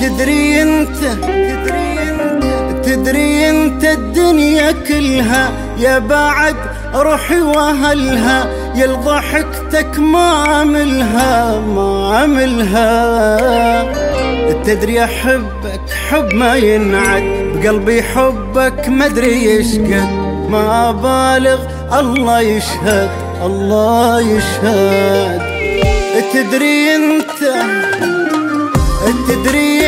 تدري انت تدري انت الدنيا كلها يا بعد روحي وأهلها يا ضحكتك ما عملها ما عملها تدري احبك حب ما ينعد بقلبي حبك ما أدري إيش قد ما بالغ الله يشهد الله يشهد. تدري أنت تدري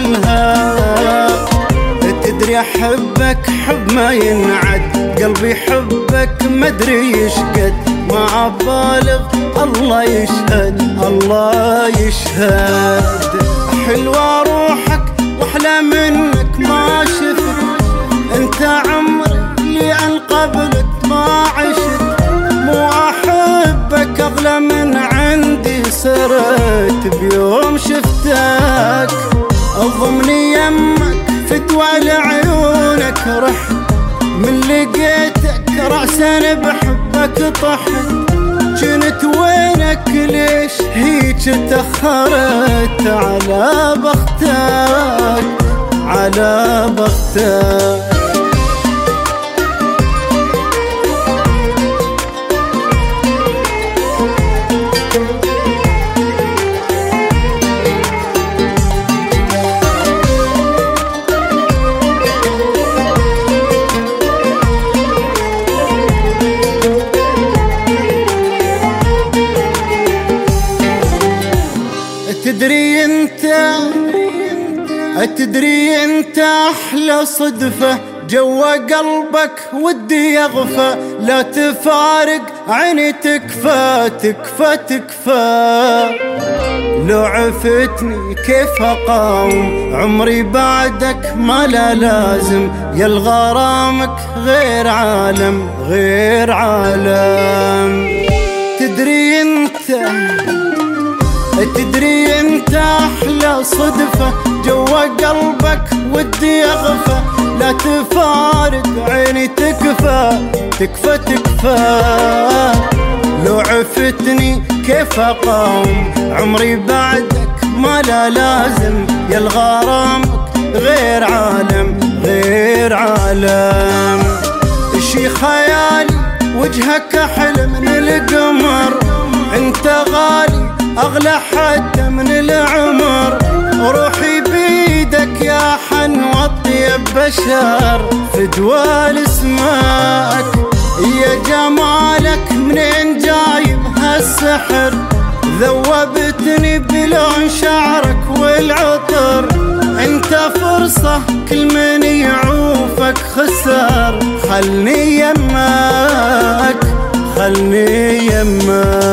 ما عملها تدري أحبك حب ما ينعد قلبي حبك ما أدري إيش قد ما بالغ الله يشهد الله يشهد. حلوة روحك وأحلى منك ما شفت. أنت عمري اللي عن قبلك ما عشت. مو أحبك أغلى من عندي سرت بيوم شفتك. اضمني يمك فتوى لعيونك رحت من لقيتك رأسا بحبك طحت جنت وينك ليش هيك تأخرت على بختك؟ على بختك. تدري انت تدري انت أحلى صدفة. جوا قلبك ودي يغفى لا تفارق عيني تكفى تكفى تكفى. لو عفتني كيف أقاوم؟ عمري بعدك ما لا لازم. يا الغرامك غير عالم غير عالم. صدفة جوا قلبك ودي اغفى لا تفارق عيني تكفى تكفى تكفى. لو عفتني كيف أقاوم؟ عمري بعدك ما لا لازم. يا الغرامك غير عالم غير عالم. شي خيالي؟ وجهك أحلى من القمر. أنت غالي أغلى حتى من العمر. روحي بيدك يا حن وطيب بشر فدوى اسمك يا جمالك منين جايب هالسحر؟ ذوبتني بلون شعرك والعطر. انت فرصة كل من يعوفك خسر. خلني يمك خلني يمك.